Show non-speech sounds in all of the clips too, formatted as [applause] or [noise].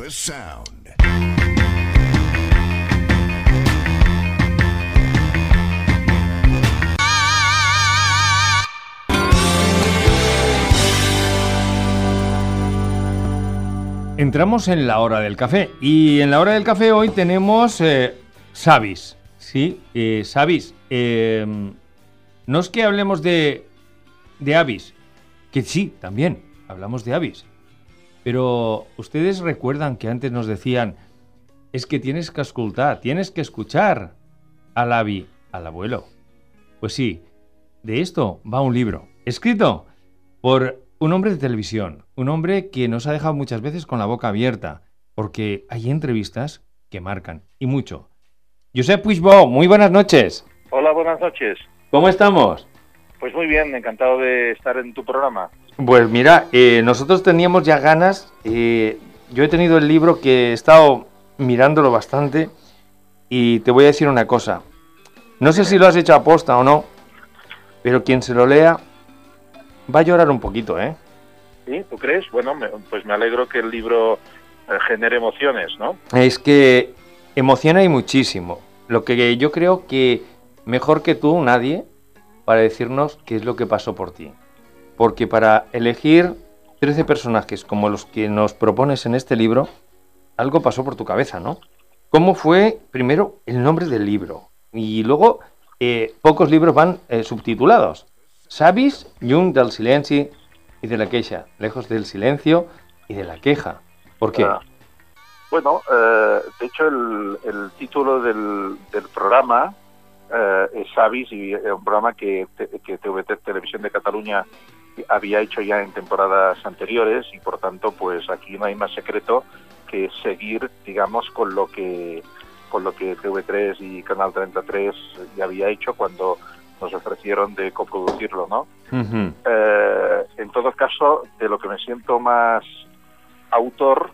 the sound. Entramos en la hora del café y en la hora del café hoy tenemos eh, Sabis. Sí, eh, Sabis. eh, no es que hablemos de, de Avis, que sí, también hablamos de Avis. Pero ustedes recuerdan que antes nos decían, es que tienes que escuchar, tienes que escuchar al Avi, al abuelo. Pues sí, de esto va un libro, escrito por un hombre de televisión, un hombre que nos ha dejado muchas veces con la boca abierta, porque hay entrevistas que marcan, y mucho. Josep Puigbo, muy buenas noches. Hola, buenas noches. ¿Cómo estamos? Pues muy bien, encantado de estar en tu programa. Pues mira, eh, nosotros teníamos ya ganas. eh, yo he tenido el libro que he estado mirándolo bastante y te voy a decir una cosa. No sé si lo has hecho a posta o no, pero quien se lo lea va a llorar un poquito, ¿eh? ¿Sí? ¿Tú crees? Bueno, me- pues me alegro que el libro eh, genere emociones, ¿no? Es que emociona y muchísimo. Lo que yo creo que mejor que tú, nadie, para decirnos qué es lo que pasó por ti. Porque para elegir 13 personajes como los que nos propones en este libro, algo pasó por tu cabeza, ¿no? ¿Cómo fue primero el nombre del libro? Y luego eh, pocos libros van eh, subtitulados. Sabis, Jung del silencio y de la queja. Lejos del silencio y de la queja. ¿Por qué? Ah. Bueno, eh, de hecho el, título del, programa eh, es Savis y es un programa que, que TVT Televisión de Cataluña había hecho ya en temporadas anteriores y por tanto pues aquí no hay más secreto que seguir digamos con lo que con lo que TV3 y Canal 33 ya había hecho cuando nos ofrecieron de coproducirlo, ¿no? Eh, en todo caso, de lo que me siento más autor,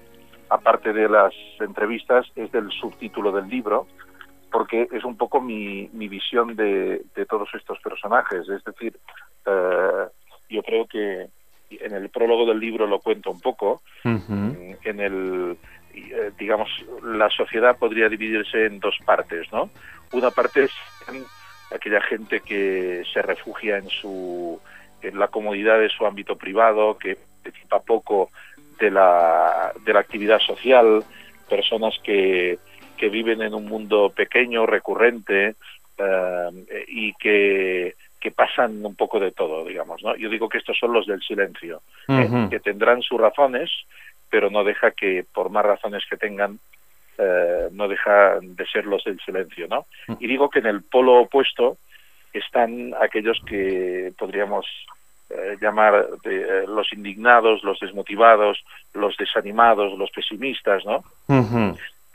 aparte de las entrevistas, es del subtítulo del libro, porque es un poco mi, mi visión de, de todos estos personajes. Es decir, eh, yo creo que en el prólogo del libro lo cuento un poco, Ujú. en el eh, digamos la sociedad podría dividirse en dos partes no una parte es aquella gente que se refugia en su en la comodidad de su ámbito privado que participa poco de la de la actividad social personas que que viven en un mundo pequeño recurrente eh, y que que pasan un poco de todo, digamos, ¿no? Yo digo que estos son los del silencio, ¿eh? Que tendrán sus razones, pero no deja que, por más razones que tengan, eh, no deja de ser los del silencio, ¿no? Y digo que en el polo opuesto están aquellos que podríamos eh, llamar de, los indignados, los desmotivados, los desanimados, los pesimistas, ¿no?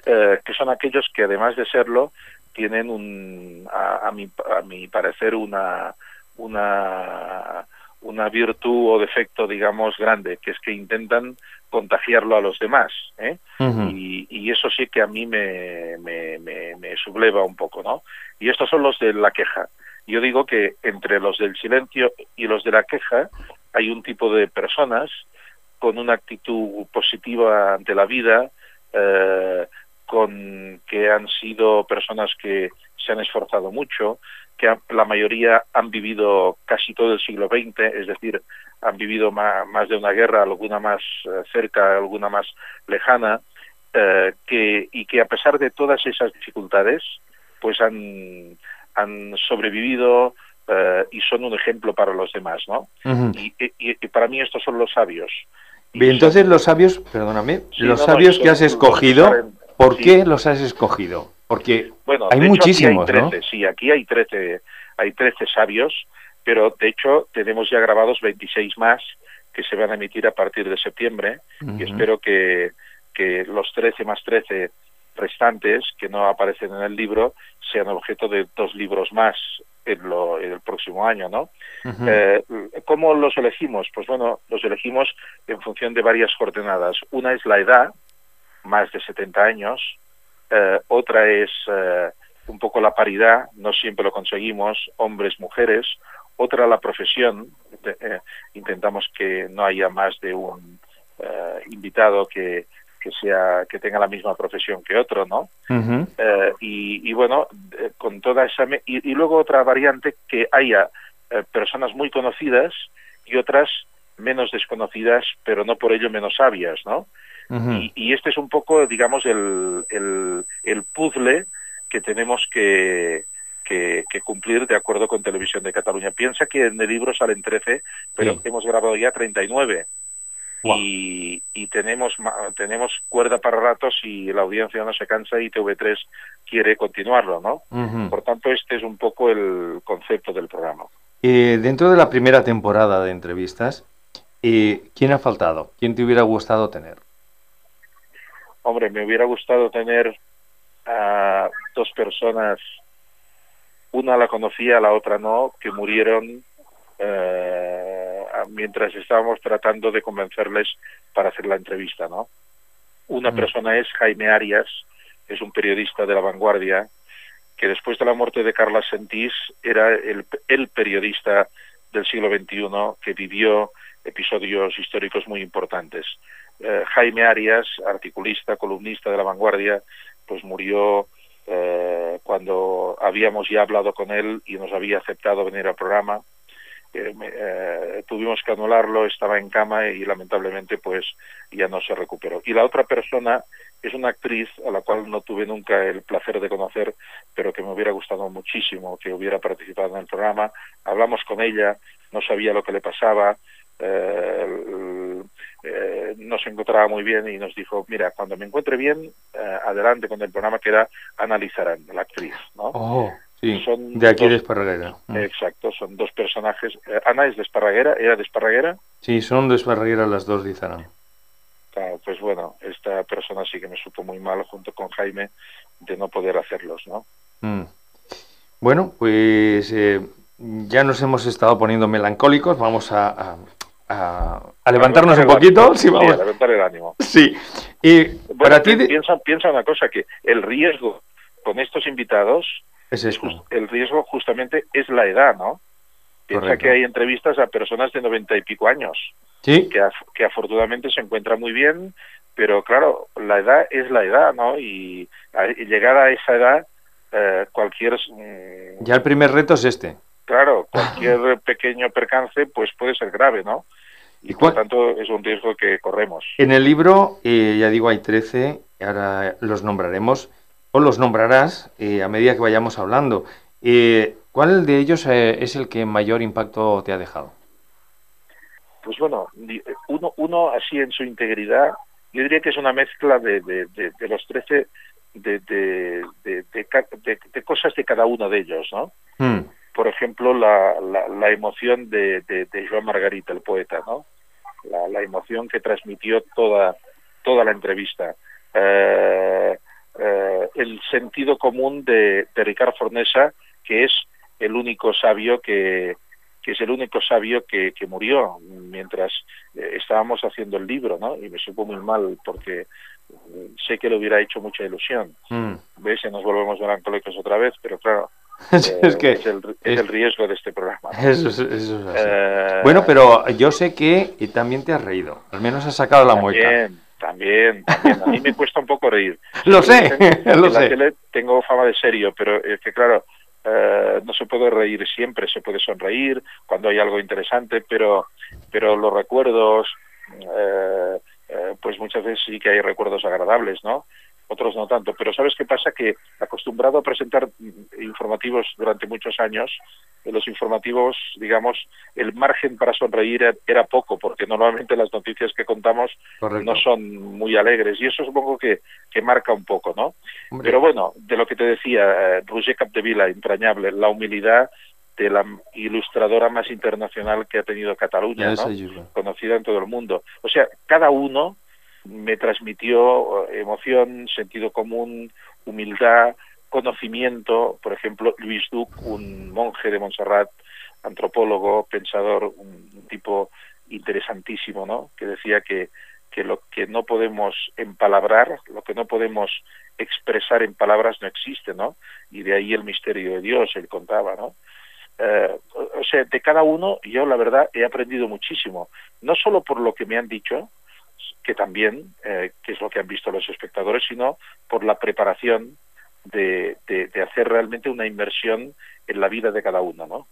Que son aquellos que además de serlo tienen un a, a mi a mi parecer una una una virtud o defecto digamos grande que es que intentan contagiarlo a los demás ¿eh? Y, y eso sí que a mí me, me, me, me subleva un poco no y estos son los de la queja. Yo digo que entre los del silencio y los de la queja hay un tipo de personas con una actitud positiva ante la vida eh, con que han sido personas que se han esforzado mucho, que la mayoría han vivido casi todo el siglo XX, es decir, han vivido más, de una guerra, alguna más eh, cerca, alguna más lejana, eh, que, y que a pesar de todas esas dificultades, pues han, han sobrevivido eh, y son un ejemplo para los demás, ¿no? Ujú. Y, y- y para mí estos son los sabios. Bien, entonces los sabios, perdóname, Sí, los no, sabios que has escogido, ¿por sí. qué los has escogido? Porque Bueno, Hay hecho, muchísimos, hay ¿no? 13, Sí, aquí hay 13, hay 13 sabios, pero de hecho tenemos ya grabados 26 más que se van a emitir a partir de septiembre y espero que, que los 13 más 13 restantes que no aparecen en el libro sean objeto de dos libros más en, lo, en el próximo año, ¿no? Eh, ¿Cómo los elegimos? Pues bueno, los elegimos en función de varias coordenadas. Una es la edad, más de 70 años. Eh, otra es eh, un poco la paridad, no siempre lo conseguimos, hombres, mujeres. Otra la profesión, eh, intentamos que no haya más de un invitado que, que sea que tenga la misma profesión que otro, ¿no? Eh, y, bueno, con toda esa y, y, luego otra variante que haya personas muy conocidas y otras menos desconocidas, pero no por ello menos sabias, ¿no? Y, este es un poco, digamos, el, el, el puzzle que tenemos que, que, cumplir de acuerdo con Televisión de Cataluña. Piensa que en el libro salen 13, pero hemos grabado ya 39. Y, y tenemos tenemos cuerda para ratos y la audiencia no se cansa y TV3 quiere continuarlo, ¿no? Por tanto, este es un poco el concepto del programa. Eh, dentro de la primera temporada de entrevistas, eh, ¿quién ha faltado? ¿Quién te hubiera gustado tener? Hombre, me hubiera gustado tener a dos personas una la conocía, la otra no, que murieron eh, mientras estábamos tratando de convencerles para hacer la entrevista, ¿no? Una mm. persona es Jaime Arias, es un periodista de la vanguardia, que después de la muerte de Carla Sentís era el, el periodista del siglo XXI que vivió episodios históricos muy importantes. Eh, Jaime Arias, articulista, columnista de la vanguardia, pues murió eh, cuando habíamos ya hablado con él y nos había aceptado venir al programa. Eh, tuvimos que anularlo, estaba en cama y lamentablemente pues ya no se recuperó. Y la otra persona es una actriz a la cual no tuve nunca el placer de conocer, pero que me hubiera gustado muchísimo que hubiera participado en el programa. Hablamos con ella, no sabía lo que le pasaba, eh, nos encontraba muy bien y nos dijo, mira, cuando me encuentre bien, eh, adelante con el programa que era Analizarán, la actriz, ¿no? Oh, sí, de aquí de Esparraguera. Mm. Exacto, son dos personajes. Ana es de Esparraguera, ¿era de Esparraguera? Sí, son de Esparraguera las dos, dicen. Claro, pues bueno, esta persona sí que me supo muy mal junto con Jaime de no poder hacerlos, ¿no? Mm. Bueno, pues ya nos hemos estado poniendo melancólicos, vamos a, a, levantarnos un poquito. Sí, vamos. a levantar el ánimo. Sí. Y para ti... Piensa, piensa una cosa, que el riesgo con estos invitados, es el riesgo justamente es la edad, ¿no? Piensa que hay entrevistas a personas de noventa y pico años, ¿Sí? que, que afortunadamente se encuentran muy bien, pero claro, la edad es la edad, ¿no? Y, llegar a esa edad, eh, cualquier... Mm, ya el primer reto es este. Claro, cualquier pequeño percance pues puede ser grave, ¿no? Y, por tanto es un riesgo que corremos. En el libro, eh, ya digo, hay 13, ahora los nombraremos, o los nombrarás eh, a medida que vayamos hablando. Eh, ¿Cuál de ellos es el que mayor impacto te ha dejado? Pues bueno, uno, uno así en su integridad, yo diría que es una mezcla de, de, los 13, de, de, cosas de cada uno de ellos, ¿no? Hmm por ejemplo, la, la, emoción de, de, Joan Margarita, el poeta, ¿no? La, emoción que transmitió toda, toda la entrevista. Eh, eh, el sentido común de, de Ricard Fornesa, que es el único sabio que, que es el único sabio que, que murió mientras eh, estábamos haciendo el libro, ¿no? Y me supo muy mal porque sé que le hubiera hecho mucha ilusión. Mm. ¿Ves? nos volvemos melancólicos otra vez, pero claro, [laughs] es, que es, el, riesgo de este programa. Eso, es, así. Eh, bueno, pero yo sé que y también te has reído. Al menos has sacado la mueca. También, también. A mí me cuesta un poco reír. [laughs] lo sé, [laughs] lo sé. Tele tengo fama de serio, pero es que claro, eh, no se puede reír siempre, se puede sonreír cuando hay algo interesante, pero, pero los recuerdos, eh, pues muchas veces sí que hay recuerdos agradables, ¿no? Otros no tanto. Pero ¿sabes qué pasa? Que acostumbrado a presentar informativos durante muchos años, en los informativos, digamos, el margen para sonreír era, poco, porque normalmente las noticias que contamos no son muy alegres, y eso supongo que, que marca un poco, ¿no? Pero bueno, de lo que te decía, eh, Roger Capdevila, entrañable, la humildad de la ilustradora más internacional que ha tenido Cataluña, ¿no? conocida en todo el mundo. O sea, cada uno me transmitió eh, emoción, sentido común, humildad, conocimiento. Por ejemplo, Luis Duc, un monje de Montserrat, antropólogo, pensador, un, tipo interesantísimo, ¿no? Que decía que, que lo que no podemos empalabrar, lo que no podemos expresar en palabras no existe, ¿no? Y de ahí el misterio de Dios, él contaba, ¿no? Eh, o sea, de cada uno yo la verdad he aprendido muchísimo, no solo por lo que me han dicho, que también, eh, que es lo que han visto los espectadores, sino por la preparación de, de, hacer realmente una inversión en la vida de cada uno, ¿no?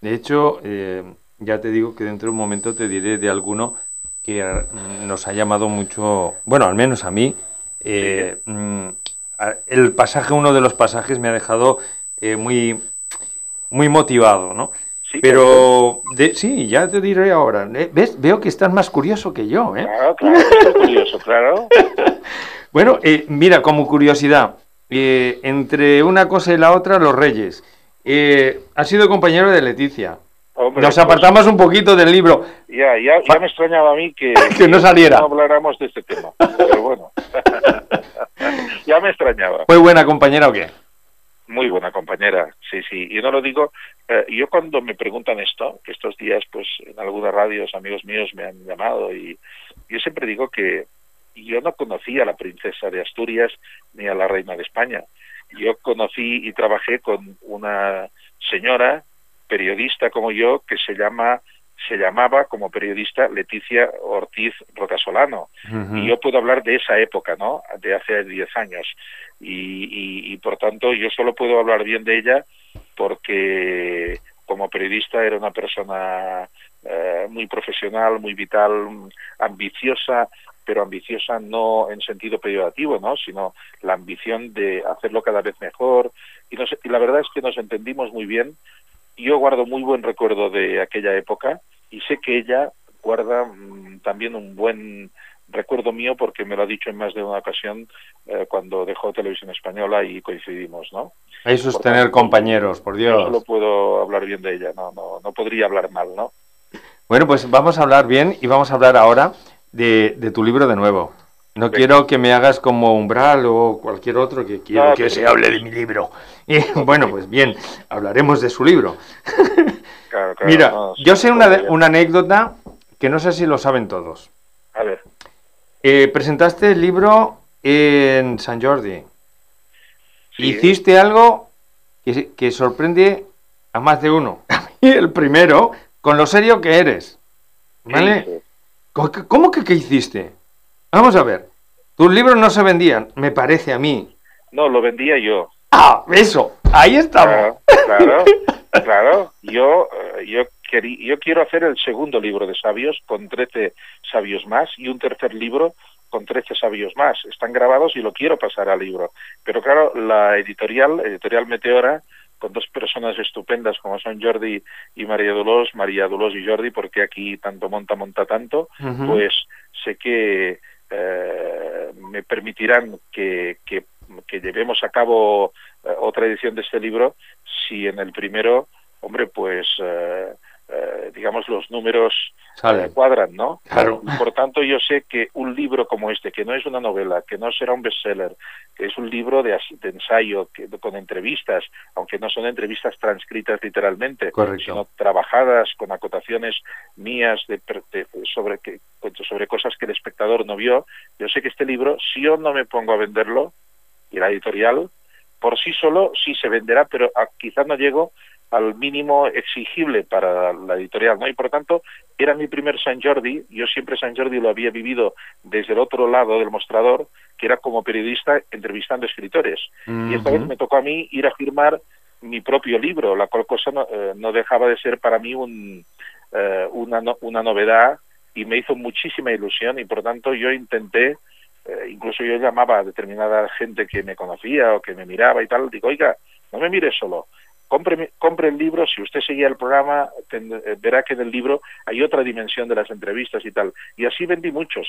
De hecho, eh, ya te digo que dentro de un momento te diré de alguno que nos ha llamado mucho, bueno, al menos a mí, eh, mm, el pasaje, uno de los pasajes me ha dejado muy, muy motivado, ¿no? Sí, Pero de, sí, ya te diré ahora. ¿Ves? Veo que estás más curioso que yo. ¿eh? Claro, claro, curioso, claro. [laughs] bueno, eh, mira, como curiosidad, eh, entre una cosa y la otra, los Reyes. Eh, has sido compañero de Leticia. Nos pues apartamos un poquito del libro. Ya, ya, ya me extrañaba a mí que, [laughs] que no saliera. no habláramos de este tema. Pero bueno, [laughs] ya me extrañaba. ¿Fue buena compañera o qué? Muy buena compañera, sí, sí. Y no lo digo, eh, yo cuando me preguntan esto, que estos días, pues en algunas radios, amigos míos me han llamado y yo siempre digo que yo no conocía a la princesa de Asturias ni a la reina de España. Yo conocí y trabajé con una señora periodista como yo que se llama se llamaba como periodista Leticia Ortiz Rocasolano. Y yo puedo hablar de esa época, ¿no? De hace 10 años. Y, y, por tanto yo solo puedo hablar bien de ella porque como periodista era una persona eh, muy profesional, muy vital, ambiciosa, pero ambiciosa no en sentido peyorativo, ¿no? sino la ambición de hacerlo cada vez mejor. Y, y la verdad es que nos entendimos muy bien. Yo guardo muy buen recuerdo de aquella época y sé que ella guarda mm, también un buen recuerdo mío porque me lo ha dicho en más de una ocasión eh, cuando dejó Televisión Española y coincidimos, ¿no? Eso es tener compañeros, por Dios. No solo puedo hablar bien de ella, no, no, no podría hablar mal, ¿no? Bueno, pues vamos a hablar bien y vamos a hablar ahora de, de tu libro de nuevo. No quiero que me hagas como Umbral o cualquier otro que quiero que se hable de mi libro. [laughs] Y, bueno, pues bien, hablaremos de su libro. [laughs] Mira, yo sé una, una anécdota que no sé si lo saben todos. A ver. Eh, presentaste el libro en San Jordi. Hiciste algo que, sorprende a más de uno. [laughs] Y el primero, con lo serio que eres. ¿Vale? ¿Cómo que qué hiciste? Vamos a ver. Tus libros no se vendían, me parece a mí. No, lo vendía yo. Ah, eso. Ahí estamos. Claro, claro. [laughs] Yo, eh, yo, yo quiero hacer el segundo libro de sabios con 13 sabios más y un tercer libro con 13 sabios más. Están grabados y lo quiero pasar al libro. Pero claro, la editorial, editorial Meteora, con dos personas estupendas como son Jordi y María Dolores, María Dolores y Jordi, porque aquí tanto monta, monta tanto, pues sé que eh, me permitirán que, que, llevemos a cabo eh, otra edición de este libro si en el primero, hombre, pues eh, eh, digamos, los números eh, cuadran, ¿no? Claro. Por tanto, yo sé que un libro como este, que no es una novela, que no será un bestseller, que es un libro de, ensayo que, con entrevistas, aunque no son entrevistas transcritas literalmente, sino trabajadas con acotaciones mías de, sobre, que, sobre cosas que el espectador no vio, yo sé que este libro, si yo no me pongo a venderlo, y la editorial, por sí solo sí se venderá, pero quizás no llego al mínimo exigible para la editorial, ¿no? Y por tanto, era mi primer San Jordi, yo siempre San Jordi lo había vivido desde el otro lado del mostrador, que era como periodista entrevistando escritores. Y esta vez me tocó a mí ir a firmar mi propio libro, la cual cosa no, eh, dejaba de ser para mí un, eh, una, una novedad y me hizo muchísima ilusión y por tanto yo intenté eh, incluso yo llamaba a determinada gente que me conocía o que me miraba y tal, digo, oiga, no me mire solo, compre, compre el libro, si usted seguía el programa, eh, verá que en el libro hay otra dimensión de las entrevistas y tal. Y así vendí muchos.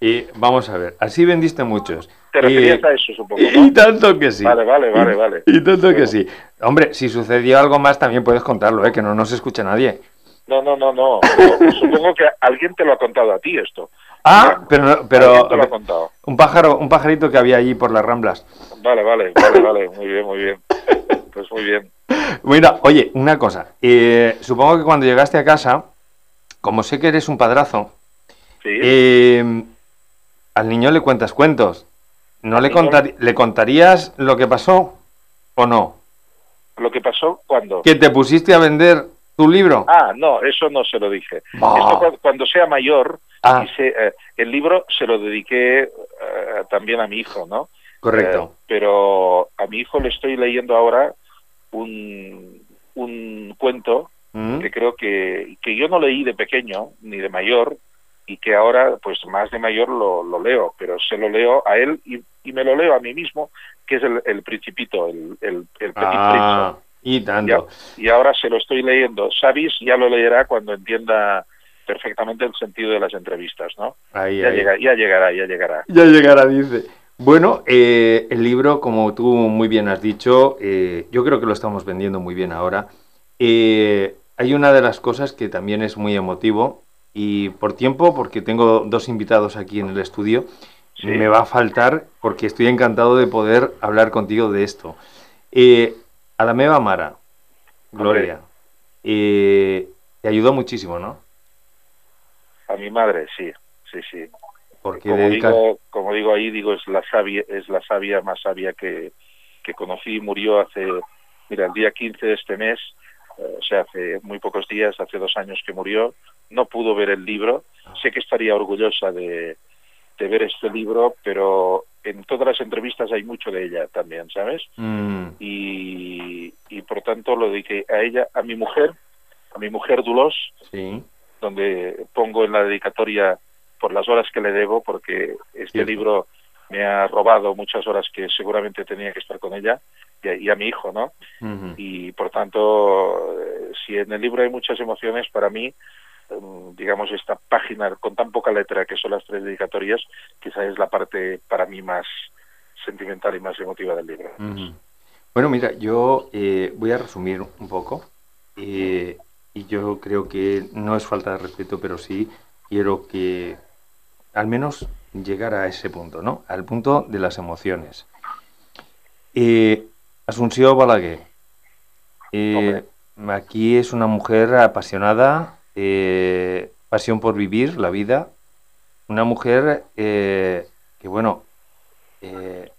Y vamos a ver, así vendiste muchos. Te referías a eso, supongo. [laughs] Y tanto que sí. Vale, vale, vale, vale. Y tanto que sí. Hombre, si sucedió algo más también puedes contarlo, ¿eh? que no nos escucha nadie. No, no, no, no. [laughs] supongo que alguien te lo ha contado a ti esto. Ah, pero, pero te lo ha contado. un pájaro, un pajarito que había allí por las Ramblas. Vale, vale, vale, vale, muy bien, muy bien. [laughs] Muy bien. Mira, oye, una cosa. Eh, supongo que cuando llegaste a casa, como sé que eres un padrazo, eh, al niño le cuentas cuentos. ¿No le, le contarías lo que pasó o no? ¿Lo que pasó cuando? Que te pusiste a vender tu libro. Ah, no, eso no se lo dije. Esto, cuando sea mayor, Ah. Eh, el libro se lo dediqué eh, también a mi hijo, ¿no? Correcto. pero a mi hijo le estoy leyendo ahora un, un cuento mm. que creo que, que yo no leí de pequeño ni de mayor y que ahora, pues más de mayor lo, lo leo, pero se lo leo a él y, y, me lo leo a mí mismo, que es el, el Principito, el, el, el Petit ah, Y tanto. Y, ahora se lo estoy leyendo. Sabis ya lo leerá cuando entienda perfectamente el sentido de las entrevistas, ¿no? Ahí, ya, Llega, ya llegará, ya llegará. Ya llegará, dice. Bueno, eh, el libro, como tú muy bien has dicho, eh, yo creo que lo estamos vendiendo muy bien ahora. Eh, hay una de las cosas que también es muy emotivo y por tiempo, porque tengo dos invitados aquí en el estudio, me va a faltar porque estoy encantado de poder hablar contigo de esto. Eh, a la Meva Mara, Gloria, eh, te ayudó muchísimo, ¿no? A mi madre, sí, sí, sí. Porque como, digo, como digo ahí, digo, es la sabia, es la sabia más sabia que, que conocí, murió hace, mira, el día 15 de este mes, eh, o sea, hace muy pocos días, hace dos años que murió, no pudo ver el libro. Sé que estaría orgullosa de, ver este libro, pero en todas las entrevistas hay mucho de ella también, ¿sabes? Mm. Y, y por tanto lo dediqué a ella, a mi mujer, a mi mujer Dulos, donde pongo en la dedicatoria por las horas que le debo, porque este libro me ha robado muchas horas que seguramente tenía que estar con ella y a, mi hijo, ¿no? Y por tanto, eh, si en el libro hay muchas emociones, para mí Em, digamos, esta página con tan poca letra que son las tres dedicatorias, quizá es la parte para mí más sentimental y más emotiva del libro. Bueno, mira, yo eh, voy a resumir un poco. Eh, y yo creo que no es falta de respeto, pero sí quiero que al menos llegar a ese punto, ¿no? Al punto de las emociones. Eh, Asunción Balaguer. Eh, aquí es una mujer apasionada, eh, pasión por vivir la vida, una mujer eh, que, bueno,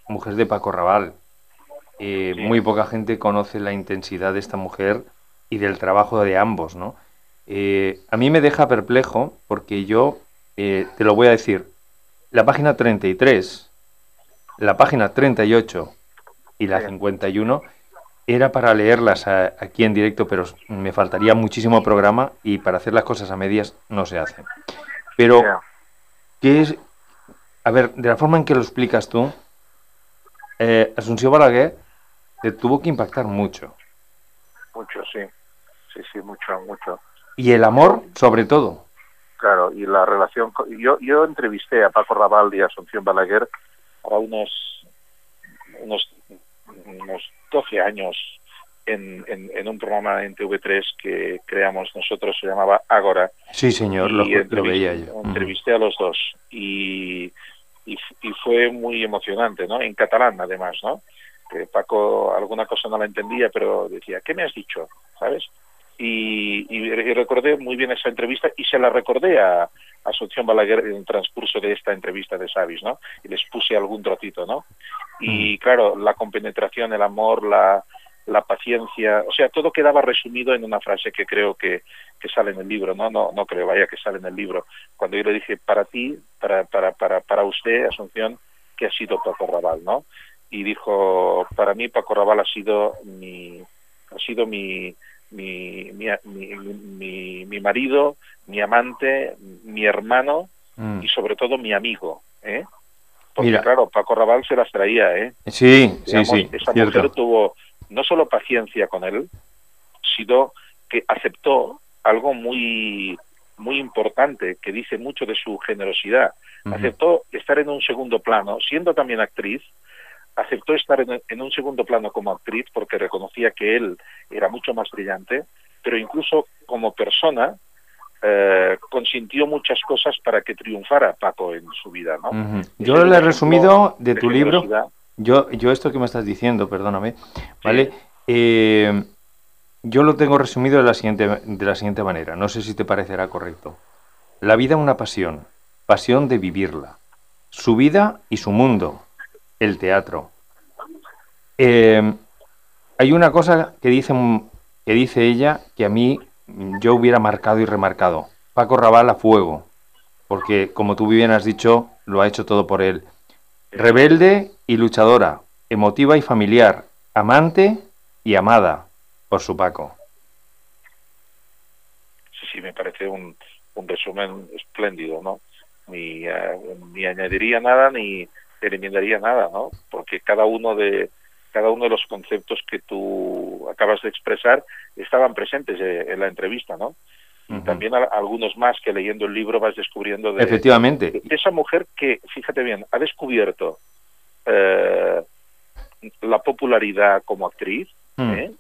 mujer de Paco Raval. Muy poca gente conoce la intensidad de esta mujer y del trabajo de ambos, ¿no? a mí me deja perplejo porque yo, te lo voy a decir, la página 33, la página 38 y la 51 era para leerlas aquí en directo, pero me faltaría muchísimo programa y para hacer las cosas a medias no se hace. Pero, ¿qué es? A ver, de la forma en que lo explicas tú, eh, Asunción Balaguer te tuvo que impactar mucho. Mucho, sí. Sí, sí, mucho, mucho. Y el amor, sobre todo. Claro, y la relación. Yo, yo entrevisté a Paco Raval y a Asunción Balaguer a unos, unos, unos 12 años en, en, un programa en TV3 que creamos nosotros, se llamaba Ágora. Sí, señor, lo, veía yo. Entrevisté a los dos y, y, fue muy emocionante, ¿no? En catalán, además, ¿no? Que Paco alguna cosa no la entendía, pero decía, ¿qué me has dicho? ¿Sabes? Y, y, recordé muy bien esa entrevista y se la recordé a, Asunción Balaguer en el transcurso de esta entrevista de Savis, ¿no? Y les puse algún trocito, ¿no? Y mm. claro, la compenetración, el amor, la, la paciencia, o sea, todo quedaba resumido en una frase que creo que, que sale en el libro, ¿no? No, no creo, vaya que sale en el libro. Cuando yo le dije, para ti, para, para, para, para usted, Asunción, que ha sido Paco Raval, ¿no? Y dijo, para mí Paco Raval ha sido mi, ha sido mi, mi, mi, mi, mi marido, mi amante, mi hermano mm. y sobre todo mi amigo, ¿eh? Porque claro, Paco Raval se las traía, ¿eh? Sí, sí, sí. Esa mujer tuvo no solo paciencia con él, sino que aceptó algo muy muy importante que dice mucho de su generosidad. Aceptó estar en un segundo plano, siendo también actriz, aceptó estar en, en, un segundo plano como actriz porque reconocía que él era mucho más brillante, pero incluso como persona eh, consintió muchas cosas para que triunfara Paco en su vida. ¿no? Yo le he resumido de tu libro, yo, yo esto que me estás diciendo, perdóname, ¿vale? Eh, yo lo tengo resumido de la, siguiente, de la siguiente manera, no sé si te parecerá correcto. La vida una pasión, pasión de vivirla. Su vida y su mundo, el teatro. Eh, hay una cosa que dice, que dice ella que a mí yo hubiera marcado y remarcado. Paco Raval a fuego. porque como tú bien has dicho, lo ha hecho todo por él. Rebelde y luchadora, emotiva y familiar, amante y amada por su Paco. Sí, sí, me parece un, un resumen espléndido, ¿no? Ni, eh, ni añadiría nada ni eliminaría nada, ¿no? Porque cada uno de cada uno de los conceptos que tú acabas de expresar estaban presentes eh, en la entrevista, ¿no? Y también algunos más que leyendo el libro vas descubriendo de, Efectivamente. esa mujer que, fíjate bien, ha descubierto eh, la popularidad como actriz eh,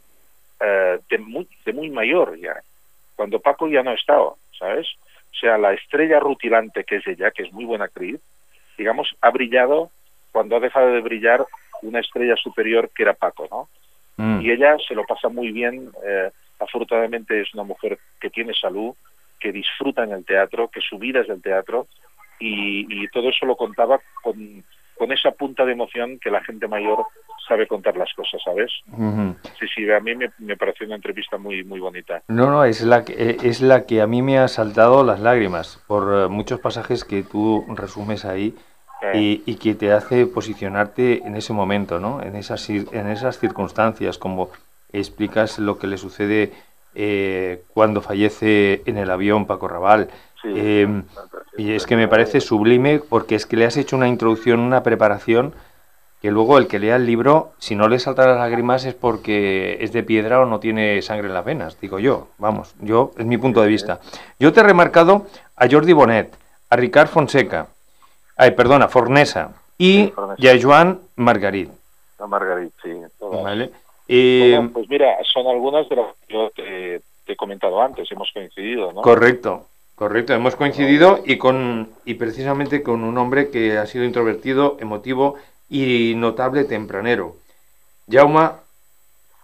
de, muy, de muy mayor ya, cuando Paco ya no estaba, ¿sabes? O sea, la estrella rutilante que es ella, que es muy buena actriz, digamos, ha brillado cuando ha dejado de brillar una estrella superior que era Paco, ¿no? Mm. Y ella se lo pasa muy bien. Eh, afortunadamente es una mujer que tiene salud, que disfruta en el teatro, que su vida es el teatro y, todo eso lo contaba con, con, esa punta de emoción que la gente mayor sabe contar las cosas, ¿sabes? Sí, sí, a mí me, me, pareció una entrevista muy muy bonita. No, no, es la, que, eh, es la que a mí me ha saltado las lágrimas por eh, muchos pasajes que tú resumes ahí y, que te hace posicionarte en ese momento, ¿no? En esas, en esas circunstancias, como explicas lo que le sucede eh, cuando fallece en el avión Paco Raval. Em, y es que me parece sublime porque es que le has hecho una introducción, una preparación que luego el que lea el libro, si no le salta las lágrimas es porque es de piedra o no tiene sangre en las venas, digo yo, vamos, yo es mi punto de vista. Yo te he remarcado a Jordi Bonet, a Ricard Fonseca, Ay, perdona, Fornesa. Y, a Joan Margarit. A Margarit, sí. Vale. Eh, pues mira, son algunas de las que yo te, he comentado antes, hemos coincidido, ¿no? Correcto, correcto, hemos coincidido y con y precisamente con un hombre que ha sido introvertido, emotivo y notable tempranero. Jauma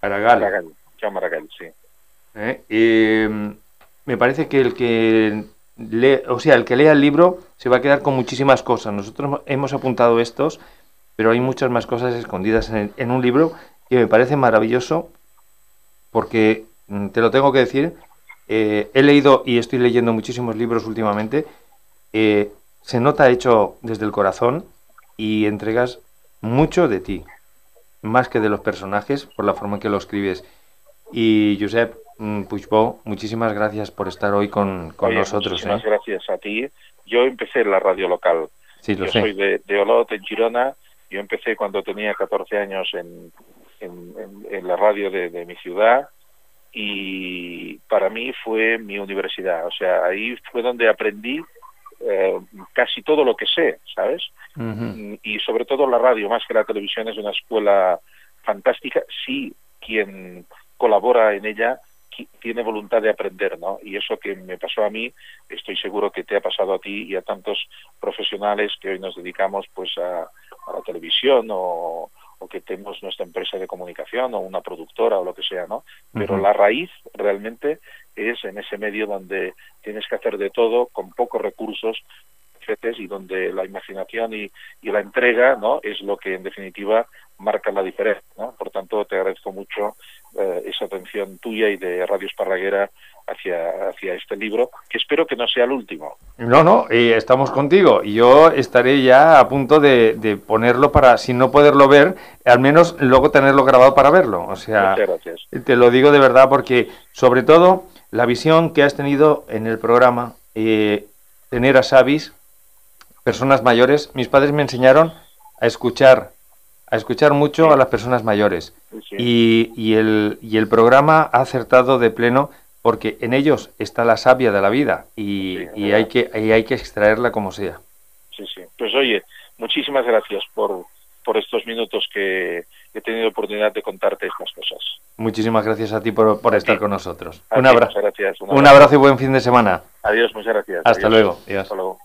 Aragal. Aragal, Jauma Aragal, sí. Eh, eh, me parece que el que o sea, el que lea el libro se va a quedar con muchísimas cosas. Nosotros hemos apuntado estos, pero hay muchas más cosas escondidas en, un libro que me parece maravilloso porque, mm, te lo tengo que decir, eh, he leído y estoy leyendo muchísimos libros últimamente. Eh, se nota hecho desde el corazón y entregas mucho de ti, más que de los personajes, por la forma en que lo escribes. Y Josep, Mm, Puigbo, muchísimas gracias por estar hoy con, nosotros. Muchísimas ¿eh? gracias a ti. Yo empecé en la radio local. Sí, lo yo sé. soy de, de, Olot, en Girona. Yo empecé cuando tenía 14 años en, en, la radio de, mi ciudad y para mí fue mi universidad. O sea, ahí fue donde aprendí eh, casi todo lo que sé, ¿sabes? Y sobre todo la radio, más que la televisión, es una escuela fantástica. Sí, quien colabora en ella tiene voluntad de aprender, ¿no? Y eso que me pasó a mí, estoy seguro que te ha pasado a ti y a tantos profesionales que hoy nos dedicamos pues a, la televisión o, que tenemos nuestra empresa de comunicación o una productora o lo que sea, ¿no? Pero la raíz realmente es en ese medio donde tienes que hacer de todo con pocos recursos y donde la imaginación y, y, la entrega no es lo que en definitiva marca la diferencia. ¿no? Por tanto, te agradezco mucho eh, esa atención tuya y de Radio Esparraguera hacia, hacia este libro, que espero que no sea el último. No, no, estamos contigo. Yo estaré ya a punto de, ponerlo para, si no poderlo ver, al menos luego tenerlo grabado para verlo. O sea, te lo digo de verdad porque, sobre todo, la visión que has tenido en el programa, eh, tener a Savis, personas mayores, mis padres me enseñaron a escuchar a escuchar mucho a las personas mayores. Y, y, el, y el programa ha acertado de pleno porque en ellos está la savia de la vida y, y hay, que, y hay que extraerla como sea. Sí, sí. Pues oye, muchísimas gracias por, por estos minutos que he tenido oportunidad de contarte estas cosas. Muchísimas gracias a ti por, por estar con nosotros. un, abrazo. Gracias, un, abrazo. y buen fin de semana. Adiós, muchas gracias. Hasta luego. Hasta luego.